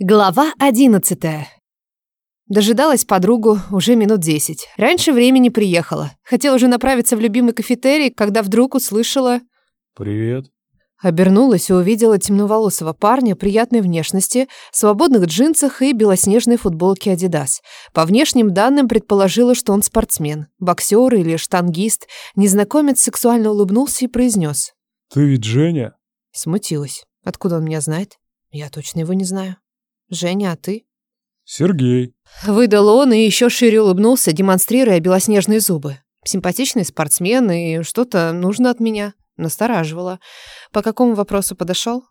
Глава одиннадцатая. Дожидалась подругу уже минут десять. Раньше времени приехала. Хотела уже направиться в любимый кафетерий, когда вдруг услышала... «Привет». Обернулась и увидела темноволосого парня приятной внешности, свободных джинсах и белоснежной футболке Adidas. По внешним данным предположила, что он спортсмен, боксер или штангист. Незнакомец сексуально улыбнулся и произнес. «Ты ведь Женя?» Смутилась. Откуда он меня знает? Я точно его не знаю. Женя, а ты? «Сергей». Выдал он и еще шире улыбнулся, демонстрируя белоснежные зубы. Симпатичный спортсмен и что-то нужно от меня. Настораживало. По какому вопросу подошел?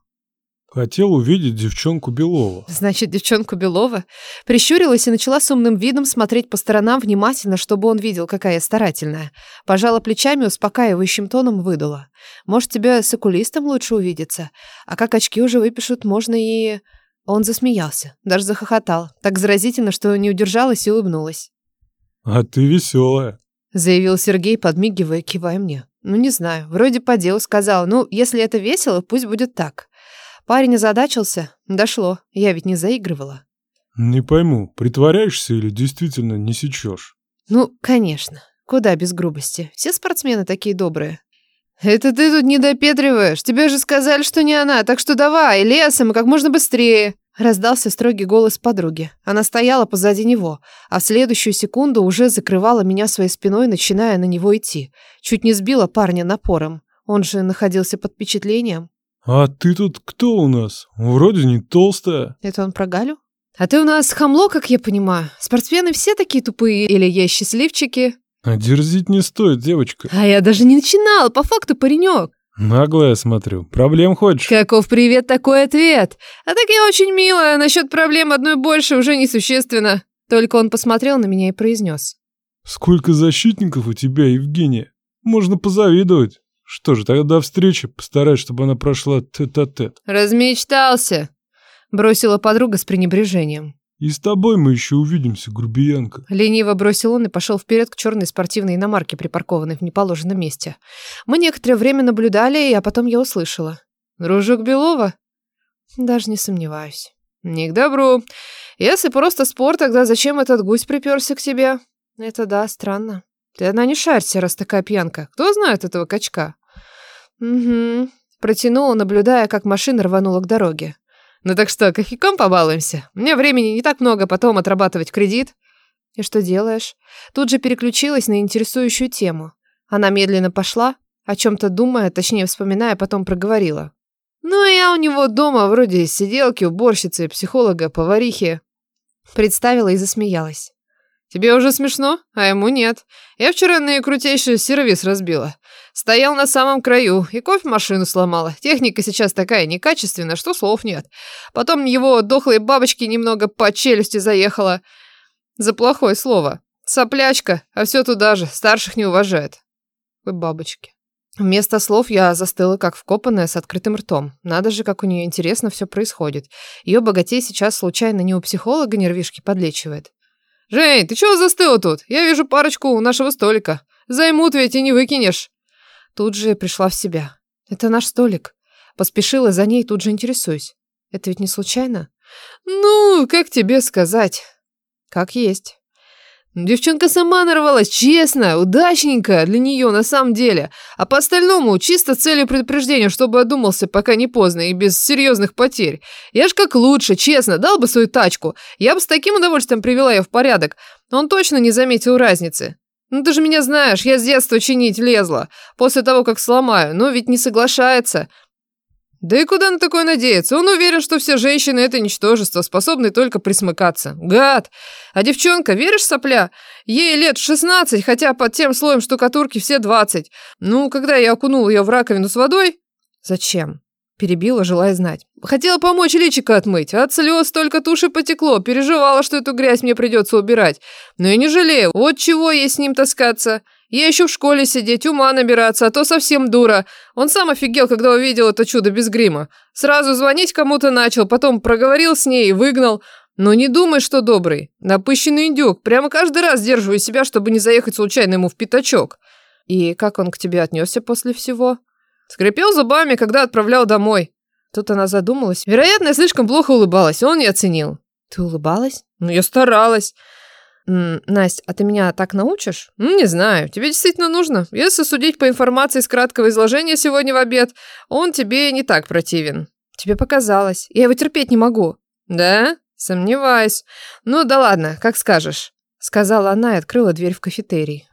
Хотел увидеть девчонку Белова. Значит, девчонку Белова? Прищурилась и начала с умным видом смотреть по сторонам внимательно, чтобы он видел, какая я старательная. Пожала плечами, успокаивающим тоном выдала. Может, тебе с окулистом лучше увидеться? А как очки уже выпишут, можно и... Он засмеялся, даже захохотал. Так заразительно, что не удержалась и улыбнулась. «А ты веселая», — заявил Сергей, подмигивая, кивая мне. «Ну, не знаю. Вроде по делу сказал. Ну, если это весело, пусть будет так». Парень озадачился. Дошло. Я ведь не заигрывала. «Не пойму, притворяешься или действительно не сечешь?» «Ну, конечно. Куда без грубости. Все спортсмены такие добрые». «Это ты тут не допетриваешь. Тебе же сказали, что не она, так что давай, лесом и как можно быстрее». Раздался строгий голос подруги. Она стояла позади него, а в следующую секунду уже закрывала меня своей спиной, начиная на него идти. Чуть не сбила парня напором. Он же находился под впечатлением. «А ты тут кто у нас? Вроде не толстая». Это он про Галю? «А ты у нас хамло, как я понимаю. Спортсмены все такие тупые или есть счастливчики?» А дерзить не стоит, девочка. А я даже не начинал, по факту паренек. Наглая, смотрю. Проблем хочешь? Каков привет, такой ответ. А так я очень милая, насчет проблем одной больше уже несущественно. Только он посмотрел на меня и произнес. Сколько защитников у тебя, Евгения. Можно позавидовать. Что же, тогда до встречи. Постараюсь, чтобы она прошла тет-а-тет. -тет. Размечтался. Бросила подруга с пренебрежением. И с тобой мы еще увидимся, грубиянка. Лениво бросил он и пошел вперед к черной спортивной иномарке, припаркованной в неположенном месте. Мы некоторое время наблюдали, а потом я услышала. Дружок Белова? Даже не сомневаюсь. Не к добру. Если просто спор, тогда зачем этот гусь приперся к тебе? Это да, странно. Ты одна не шарься, раз такая пьянка. Кто знает этого качка? Угу. Протянула, наблюдая, как машина рванула к дороге. Ну так что, кофейком побалуемся? У меня времени не так много, потом отрабатывать кредит. И что делаешь? Тут же переключилась на интересующую тему. Она медленно пошла, о чем-то думая, точнее вспоминая, потом проговорила. Ну, я у него дома вроде сиделки, уборщицы, психолога, поварихи. Представила и засмеялась. Тебе уже смешно, а ему нет. Я вчера наикрутейший сервис разбила. Стоял на самом краю и кофемашину сломала. Техника сейчас такая некачественная, что слов нет. Потом его дохлой бабочки немного по челюсти заехала. За плохое слово. Соплячка, а все туда же, старших не уважает. Ой, бабочки. Вместо слов я застыла, как вкопанная, с открытым ртом. Надо же, как у нее интересно все происходит. Ее богатей сейчас случайно не у психолога нервишки подлечивает. «Жень, ты чего застыла тут? Я вижу парочку у нашего столика. Займут ведь и не выкинешь». Тут же пришла в себя. «Это наш столик». Поспешила за ней, тут же интересуюсь. «Это ведь не случайно?» «Ну, как тебе сказать?» «Как есть». Девчонка сама нарвалась, честно, удачненько для нее на самом деле. А по остальному чисто целью предупреждения, чтобы одумался, пока не поздно и без серьезных потерь. Я ж как лучше, честно, дал бы свою тачку. Я бы с таким удовольствием привела ее в порядок. Он точно не заметил разницы. Ну ты же меня знаешь, я с детства чинить лезла. После того, как сломаю. Но ведь не соглашается. Да и куда на такое надеяться? Он уверен, что все женщины – это ничтожество, способные только присмыкаться. Гад! А девчонка, веришь, сопля? Ей лет 16, хотя под тем слоем штукатурки все 20. Ну, когда я окунул ее в раковину с водой... Зачем? Перебила, желая знать. Хотела помочь личико отмыть. От слез только туши потекло. Переживала, что эту грязь мне придется убирать. Но я не жалею. Вот чего ей с ним таскаться. Я еще в школе сидеть, ума набираться, а то совсем дура. Он сам офигел, когда увидел это чудо без грима. Сразу звонить кому-то начал, потом проговорил с ней и выгнал. Но не думай, что добрый. Напыщенный индюк. Прямо каждый раз сдерживаю себя, чтобы не заехать случайно ему в пятачок. И как он к тебе отнесся после всего? Скрипел зубами, когда отправлял домой. Тут она задумалась. Вероятно, я слишком плохо улыбалась, он не оценил. Ты улыбалась? Ну, я старалась. Настя, а ты меня так научишь? Не знаю, тебе действительно нужно. Если судить по информации из краткого изложения сегодня в обед, он тебе не так противен. Тебе показалось. Я его терпеть не могу. Да? Сомневаюсь. Ну да ладно, как скажешь. Сказала она и открыла дверь в кафетерий.